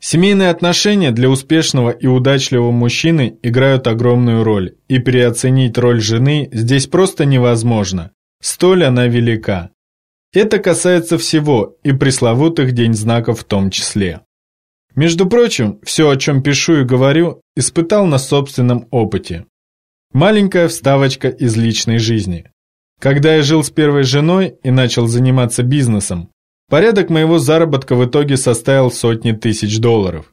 Семейные отношения для успешного и удачливого мужчины играют огромную роль, и переоценить роль жены здесь просто невозможно. Столь она велика. Это касается всего, и пресловутых день знаков в том числе. Между прочим, все, о чем пишу и говорю, испытал на собственном опыте. Маленькая вставочка из личной жизни. Когда я жил с первой женой и начал заниматься бизнесом, порядок моего заработка в итоге составил сотни тысяч долларов.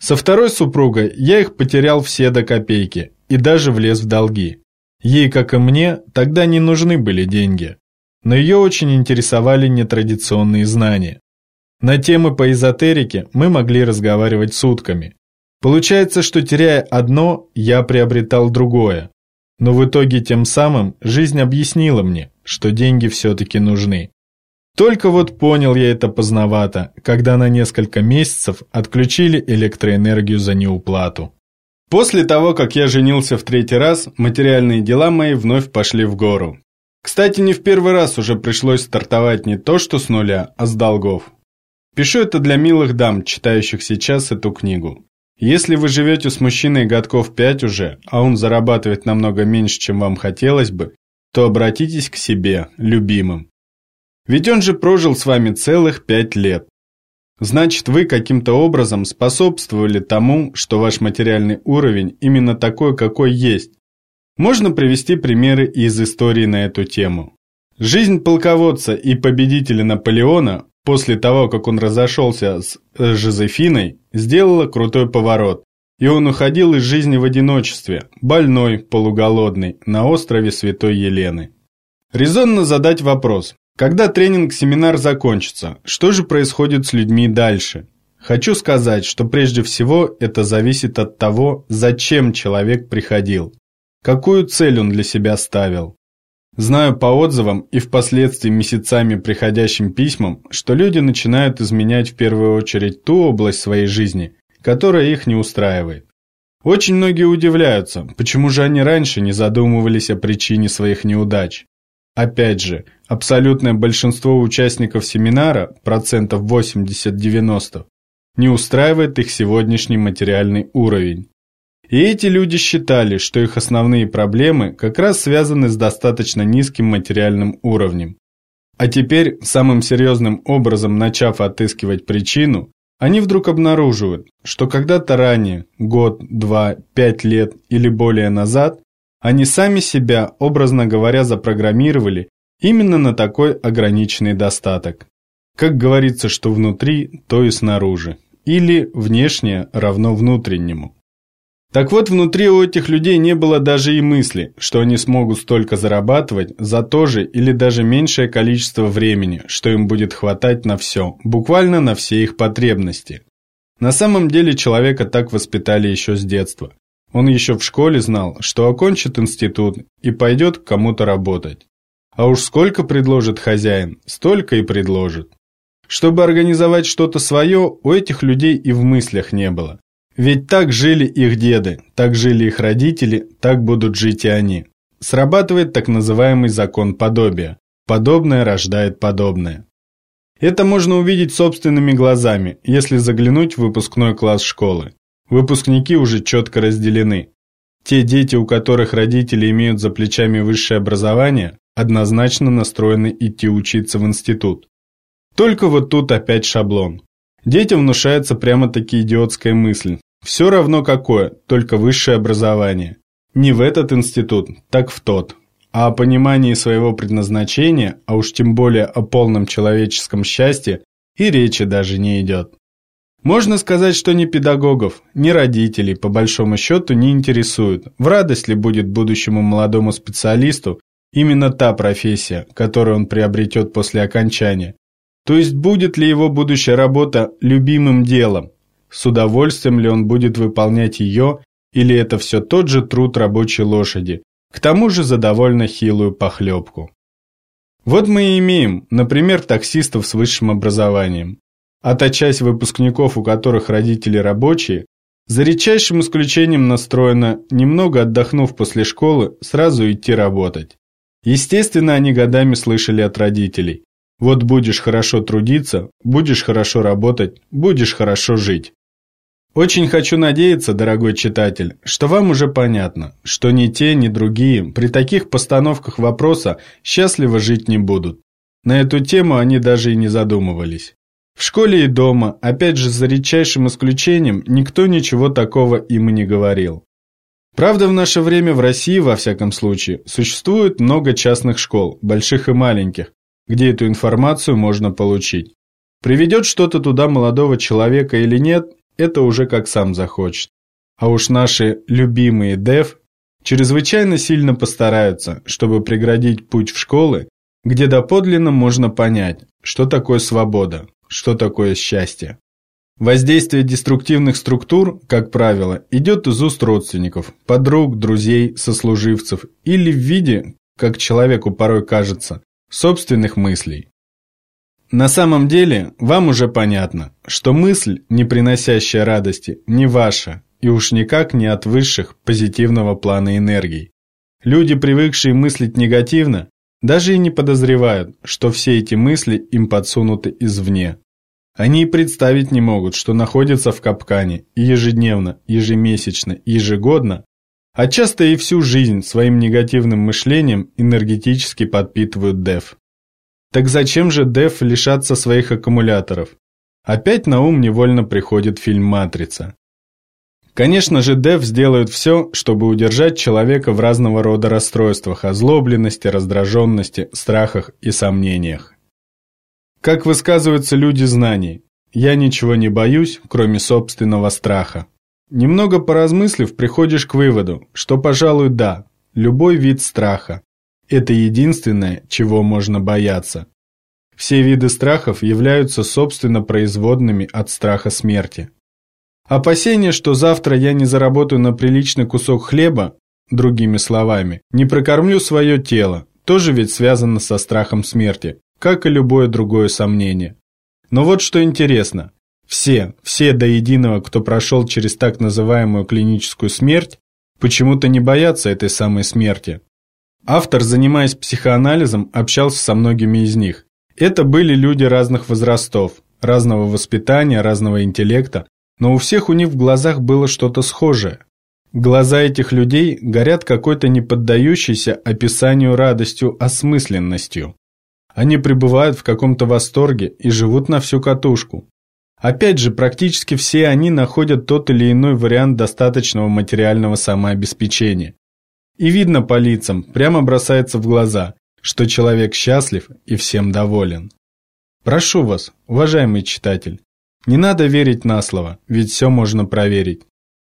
Со второй супругой я их потерял все до копейки и даже влез в долги. Ей, как и мне, тогда не нужны были деньги. Но ее очень интересовали нетрадиционные знания. На темы по эзотерике мы могли разговаривать сутками. Получается, что теряя одно, я приобретал другое. Но в итоге тем самым жизнь объяснила мне, что деньги все-таки нужны. Только вот понял я это поздновато, когда на несколько месяцев отключили электроэнергию за неуплату. После того, как я женился в третий раз, материальные дела мои вновь пошли в гору. Кстати, не в первый раз уже пришлось стартовать не то что с нуля, а с долгов. Пишу это для милых дам, читающих сейчас эту книгу. Если вы живете с мужчиной годков 5 уже, а он зарабатывает намного меньше, чем вам хотелось бы, то обратитесь к себе, любимым. Ведь он же прожил с вами целых 5 лет. Значит, вы каким-то образом способствовали тому, что ваш материальный уровень именно такой, какой есть. Можно привести примеры из истории на эту тему. Жизнь полководца и победителя Наполеона после того, как он разошелся с э, Жозефиной, сделала крутой поворот, и он уходил из жизни в одиночестве, больной, полуголодный, на острове Святой Елены. Резонно задать вопрос, когда тренинг-семинар закончится, что же происходит с людьми дальше? Хочу сказать, что прежде всего это зависит от того, зачем человек приходил, какую цель он для себя ставил. Знаю по отзывам и впоследствии месяцами приходящим письмам, что люди начинают изменять в первую очередь ту область своей жизни, которая их не устраивает. Очень многие удивляются, почему же они раньше не задумывались о причине своих неудач. Опять же, абсолютное большинство участников семинара, процентов 80-90, не устраивает их сегодняшний материальный уровень. И эти люди считали, что их основные проблемы как раз связаны с достаточно низким материальным уровнем. А теперь, самым серьезным образом начав отыскивать причину, они вдруг обнаруживают, что когда-то ранее, год, два, пять лет или более назад, они сами себя, образно говоря, запрограммировали именно на такой ограниченный достаток. Как говорится, что внутри, то и снаружи. Или внешнее равно внутреннему. Так вот, внутри у этих людей не было даже и мысли, что они смогут столько зарабатывать за то же или даже меньшее количество времени, что им будет хватать на все, буквально на все их потребности. На самом деле человека так воспитали еще с детства. Он еще в школе знал, что окончит институт и пойдет к кому-то работать. А уж сколько предложит хозяин, столько и предложит. Чтобы организовать что-то свое, у этих людей и в мыслях не было. Ведь так жили их деды, так жили их родители, так будут жить и они. Срабатывает так называемый закон подобия. Подобное рождает подобное. Это можно увидеть собственными глазами, если заглянуть в выпускной класс школы. Выпускники уже четко разделены. Те дети, у которых родители имеют за плечами высшее образование, однозначно настроены идти учиться в институт. Только вот тут опять шаблон. Детям внушается прямо-таки идиотская мысль. Все равно какое, только высшее образование. Не в этот институт, так в тот. А о понимании своего предназначения, а уж тем более о полном человеческом счастье, и речи даже не идет. Можно сказать, что ни педагогов, ни родителей, по большому счету, не интересует, в радость ли будет будущему молодому специалисту именно та профессия, которую он приобретет после окончания. То есть будет ли его будущая работа любимым делом, с удовольствием ли он будет выполнять ее, или это все тот же труд рабочей лошади, к тому же за довольно хилую похлебку. Вот мы и имеем, например, таксистов с высшим образованием. А та часть выпускников, у которых родители рабочие, за редчайшим исключением настроена, немного отдохнув после школы, сразу идти работать. Естественно, они годами слышали от родителей. Вот будешь хорошо трудиться, будешь хорошо работать, будешь хорошо жить. Очень хочу надеяться, дорогой читатель, что вам уже понятно, что ни те, ни другие при таких постановках вопроса счастливо жить не будут. На эту тему они даже и не задумывались. В школе и дома, опять же за редчайшим исключением, никто ничего такого им не говорил. Правда, в наше время в России, во всяком случае, существует много частных школ, больших и маленьких, где эту информацию можно получить. Приведет что-то туда молодого человека или нет, это уже как сам захочет. А уж наши любимые дев чрезвычайно сильно постараются, чтобы преградить путь в школы, где доподлинно можно понять, что такое свобода, что такое счастье. Воздействие деструктивных структур, как правило, идет из уст родственников, подруг, друзей, сослуживцев или в виде, как человеку порой кажется, собственных мыслей. На самом деле, вам уже понятно, что мысль, не приносящая радости, не ваша, и уж никак не от высших позитивного плана энергий. Люди, привыкшие мыслить негативно, даже и не подозревают, что все эти мысли им подсунуты извне. Они и представить не могут, что находятся в капкане ежедневно, ежемесячно, ежегодно, а часто и всю жизнь своим негативным мышлением энергетически подпитывают ДЭФ. Так зачем же Дев лишаться своих аккумуляторов? Опять на ум невольно приходит фильм «Матрица». Конечно же, Дев сделают все, чтобы удержать человека в разного рода расстройствах, озлобленности, раздраженности, страхах и сомнениях. Как высказываются люди знаний, я ничего не боюсь, кроме собственного страха. Немного поразмыслив, приходишь к выводу, что, пожалуй, да, любой вид страха, это единственное, чего можно бояться. Все виды страхов являются собственно производными от страха смерти. Опасение, что завтра я не заработаю на приличный кусок хлеба, другими словами, не прокормлю свое тело, тоже ведь связано со страхом смерти, как и любое другое сомнение. Но вот что интересно. Все, все до единого, кто прошел через так называемую клиническую смерть, почему-то не боятся этой самой смерти. Автор, занимаясь психоанализом, общался со многими из них. Это были люди разных возрастов, разного воспитания, разного интеллекта, но у всех у них в глазах было что-то схожее. Глаза этих людей горят какой-то неподдающейся описанию радостью, осмысленностью. Они пребывают в каком-то восторге и живут на всю катушку. Опять же, практически все они находят тот или иной вариант достаточного материального самообеспечения. И видно по лицам, прямо бросается в глаза, что человек счастлив и всем доволен. Прошу вас, уважаемый читатель, не надо верить на слово, ведь все можно проверить.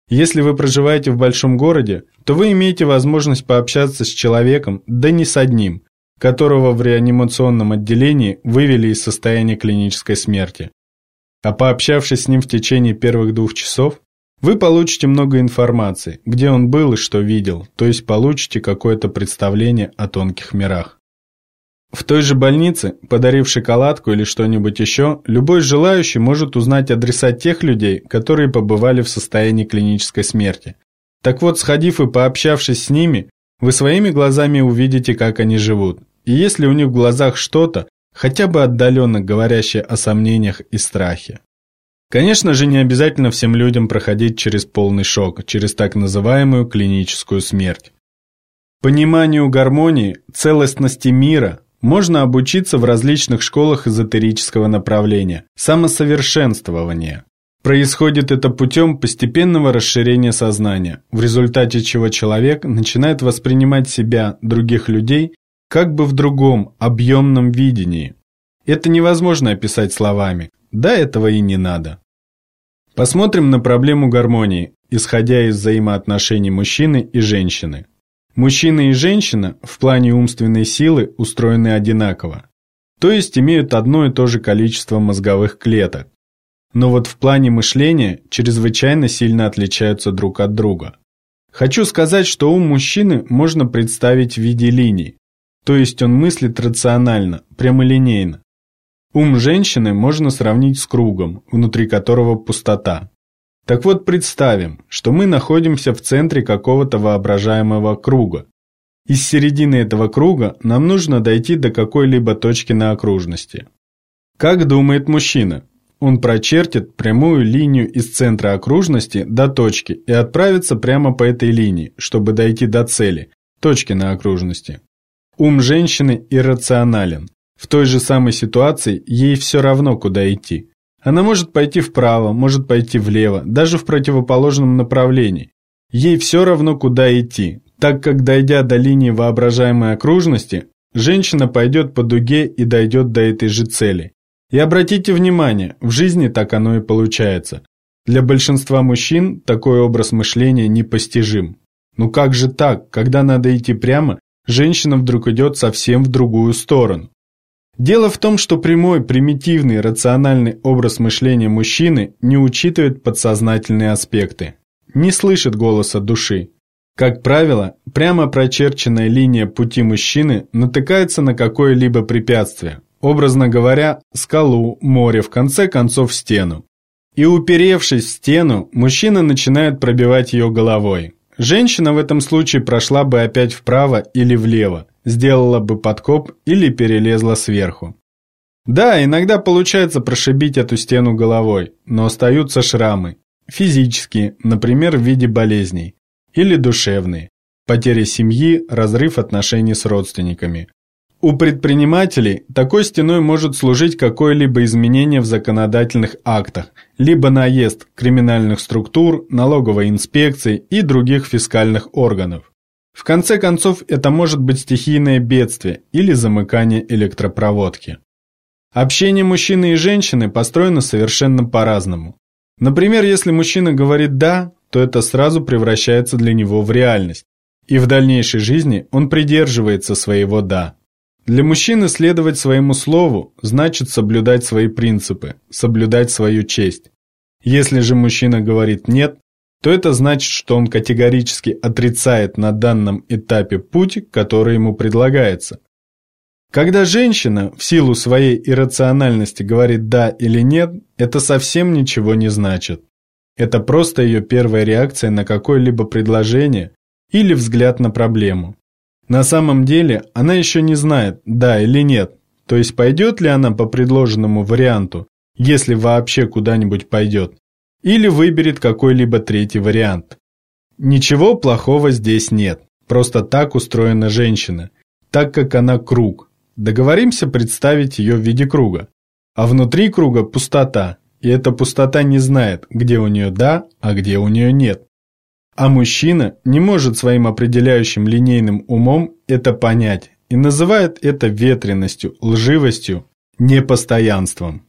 Если вы проживаете в большом городе, то вы имеете возможность пообщаться с человеком, да не с одним, которого в реанимационном отделении вывели из состояния клинической смерти. А пообщавшись с ним в течение первых двух часов, вы получите много информации, где он был и что видел, то есть получите какое-то представление о тонких мирах. В той же больнице, подарив шоколадку или что-нибудь еще, любой желающий может узнать адреса тех людей, которые побывали в состоянии клинической смерти. Так вот, сходив и пообщавшись с ними, вы своими глазами увидите, как они живут. И если у них в глазах что-то, хотя бы отдаленно говорящее о сомнениях и страхе. Конечно же, не обязательно всем людям проходить через полный шок, через так называемую клиническую смерть. Пониманию гармонии, целостности мира можно обучиться в различных школах эзотерического направления, самосовершенствования. Происходит это путем постепенного расширения сознания, в результате чего человек начинает воспринимать себя, других людей, как бы в другом, объемном видении. Это невозможно описать словами, да этого и не надо. Посмотрим на проблему гармонии, исходя из взаимоотношений мужчины и женщины. Мужчина и женщина в плане умственной силы устроены одинаково, то есть имеют одно и то же количество мозговых клеток. Но вот в плане мышления чрезвычайно сильно отличаются друг от друга. Хочу сказать, что ум мужчины можно представить в виде линий, то есть он мыслит рационально, прямолинейно, Ум женщины можно сравнить с кругом, внутри которого пустота. Так вот представим, что мы находимся в центре какого-то воображаемого круга. Из середины этого круга нам нужно дойти до какой-либо точки на окружности. Как думает мужчина? он прочертит прямую линию из центра окружности до точки и отправится прямо по этой линии, чтобы дойти до цели, точки на окружности. Ум женщины иррационален. В той же самой ситуации ей все равно, куда идти. Она может пойти вправо, может пойти влево, даже в противоположном направлении. Ей все равно, куда идти, так как, дойдя до линии воображаемой окружности, женщина пойдет по дуге и дойдет до этой же цели. И обратите внимание, в жизни так оно и получается. Для большинства мужчин такой образ мышления непостижим. Ну как же так, когда надо идти прямо, женщина вдруг идет совсем в другую сторону? Дело в том, что прямой, примитивный, рациональный образ мышления мужчины не учитывает подсознательные аспекты, не слышит голоса души. Как правило, прямо прочерченная линия пути мужчины натыкается на какое-либо препятствие, образно говоря, скалу, море, в конце концов стену. И уперевшись в стену, мужчина начинает пробивать ее головой. Женщина в этом случае прошла бы опять вправо или влево, сделала бы подкоп или перелезла сверху. Да, иногда получается прошибить эту стену головой, но остаются шрамы. Физические, например, в виде болезней. Или душевные. Потеря семьи, разрыв отношений с родственниками. У предпринимателей такой стеной может служить какое-либо изменение в законодательных актах, либо наезд криминальных структур, налоговой инспекции и других фискальных органов. В конце концов, это может быть стихийное бедствие или замыкание электропроводки. Общение мужчины и женщины построено совершенно по-разному. Например, если мужчина говорит «да», то это сразу превращается для него в реальность, и в дальнейшей жизни он придерживается своего «да». Для мужчины следовать своему слову значит соблюдать свои принципы, соблюдать свою честь. Если же мужчина говорит «нет», то это значит, что он категорически отрицает на данном этапе путь, который ему предлагается. Когда женщина в силу своей иррациональности говорит «да» или «нет», это совсем ничего не значит. Это просто ее первая реакция на какое-либо предложение или взгляд на проблему. На самом деле она еще не знает, да или нет, то есть пойдет ли она по предложенному варианту, если вообще куда-нибудь пойдет, или выберет какой-либо третий вариант. Ничего плохого здесь нет, просто так устроена женщина, так как она круг. Договоримся представить ее в виде круга. А внутри круга пустота, и эта пустота не знает, где у нее да, а где у нее нет. А мужчина не может своим определяющим линейным умом это понять и называет это ветренностью, лживостью, непостоянством.